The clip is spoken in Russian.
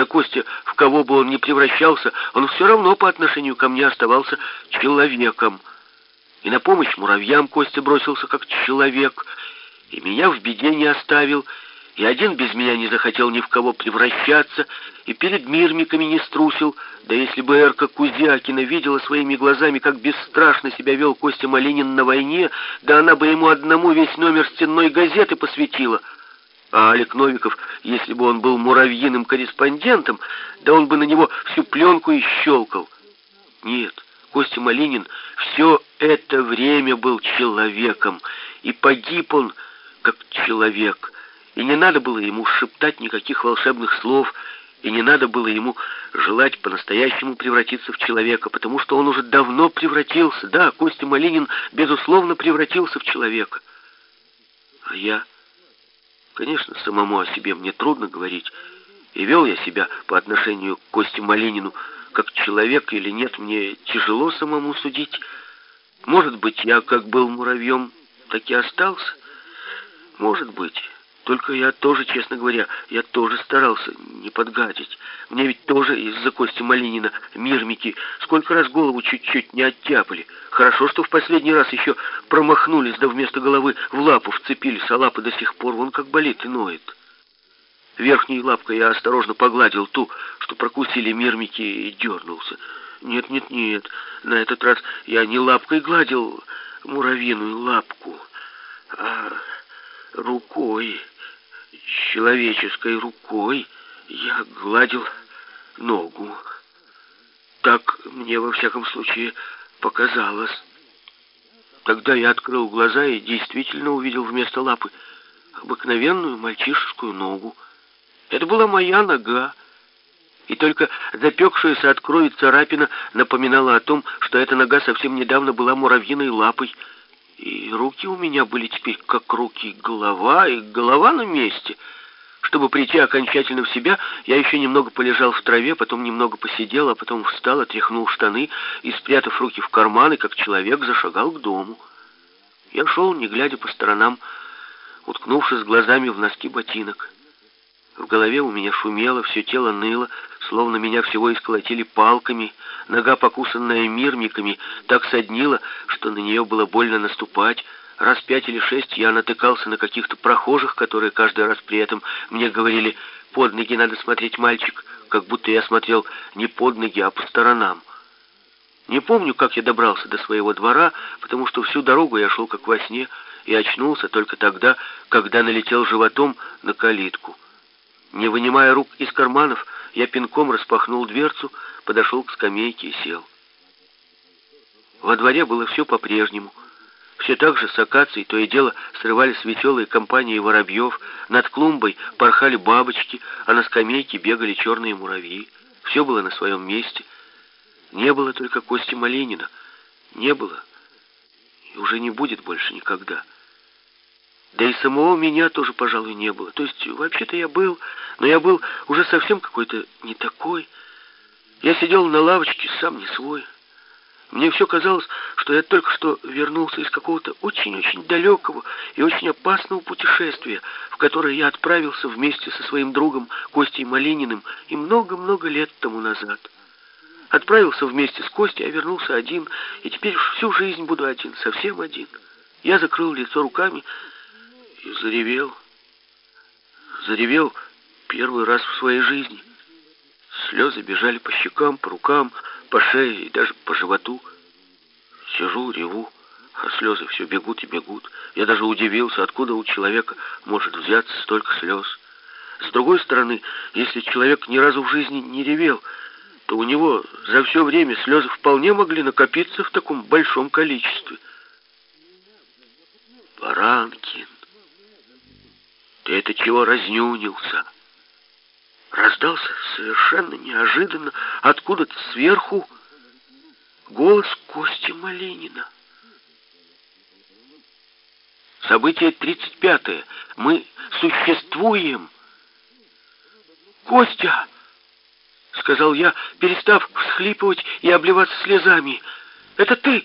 Да Костя, в кого бы он ни превращался, он все равно по отношению ко мне оставался человеком. И на помощь муравьям Костя бросился как человек, и меня в беде не оставил, и один без меня не захотел ни в кого превращаться, и перед мирмиками не струсил. Да если бы Эрка Кузякина видела своими глазами, как бесстрашно себя вел Костя Малинин на войне, да она бы ему одному весь номер стенной газеты посвятила. А Алик Новиков, если бы он был муравьиным корреспондентом, да он бы на него всю пленку и щелкал. Нет, Костя Малинин все это время был человеком, и погиб он как человек — и не надо было ему шептать никаких волшебных слов, и не надо было ему желать по-настоящему превратиться в человека, потому что он уже давно превратился. Да, Костя Малинин, безусловно, превратился в человека. А я... Конечно, самому о себе мне трудно говорить, и вел я себя по отношению к Косте Малинину как человек или нет, мне тяжело самому судить. Может быть, я как был муравьем, так и остался. Может быть... Только я тоже, честно говоря, я тоже старался не подгадить. Мне ведь тоже из-за Кости Малинина мирмики сколько раз голову чуть-чуть не оттяпали. Хорошо, что в последний раз еще промахнулись, да вместо головы в лапу вцепились, а лапы до сих пор вон как болит и ноет. Верхней лапкой я осторожно погладил ту, что прокусили мирмики, и дернулся. Нет, нет, нет, на этот раз я не лапкой гладил муравьиную лапку, а рукой человеческой рукой я гладил ногу. Так мне во всяком случае показалось. Тогда я открыл глаза и действительно увидел вместо лапы обыкновенную мальчишескую ногу. Это была моя нога. И только запекшаяся от крови царапина напоминала о том, что эта нога совсем недавно была муравьиной лапой — и руки у меня были теперь как руки голова, и голова на месте. Чтобы прийти окончательно в себя, я еще немного полежал в траве, потом немного посидел, а потом встал, отряхнул штаны и, спрятав руки в карманы, как человек, зашагал к дому. Я шел, не глядя по сторонам, уткнувшись глазами в носки ботинок. В голове у меня шумело, все тело ныло, словно меня всего исколотили палками, нога, покусанная мирмиками, так соднила, что на нее было больно наступать. Раз пять или шесть я натыкался на каких-то прохожих, которые каждый раз при этом мне говорили «под ноги надо смотреть, мальчик», как будто я смотрел не под ноги, а по сторонам. Не помню, как я добрался до своего двора, потому что всю дорогу я шел как во сне и очнулся только тогда, когда налетел животом на калитку. Не вынимая рук из карманов, я пинком распахнул дверцу, подошел к скамейке и сел. Во дворе было все по-прежнему. Все так же с акацией то и дело срывались веселые компании воробьев, над клумбой порхали бабочки, а на скамейке бегали черные муравьи. Все было на своем месте. Не было только Кости Малинина. Не было. И уже не будет больше никогда. Да и самого меня тоже, пожалуй, не было. То есть, вообще-то я был, но я был уже совсем какой-то не такой. Я сидел на лавочке, сам не свой. Мне все казалось, что я только что вернулся из какого-то очень-очень далекого и очень опасного путешествия, в которое я отправился вместе со своим другом Костей Малининым и много-много лет тому назад. Отправился вместе с Костей, а вернулся один, и теперь всю жизнь буду один, совсем один. Я закрыл лицо руками, и заревел. Заревел первый раз в своей жизни. Слезы бежали по щекам, по рукам, по шее и даже по животу. Сижу, реву, а слезы все бегут и бегут. Я даже удивился, откуда у человека может взяться столько слез. С другой стороны, если человек ни разу в жизни не ревел, то у него за все время слезы вполне могли накопиться в таком большом количестве. Баранкин. Ты это чего разнюнился? Раздался совершенно неожиданно откуда-то сверху голос Кости Малинина. Событие 35-е. Мы существуем. Костя, сказал я, перестав всхлипывать и обливаться слезами. Это ты?